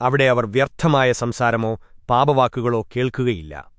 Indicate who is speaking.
Speaker 1: അവിടെ അവർ വ്യർത്ഥമായ സംസാരമോ പാപവാക്കുകളോ കേൾക്കുകയില്ല.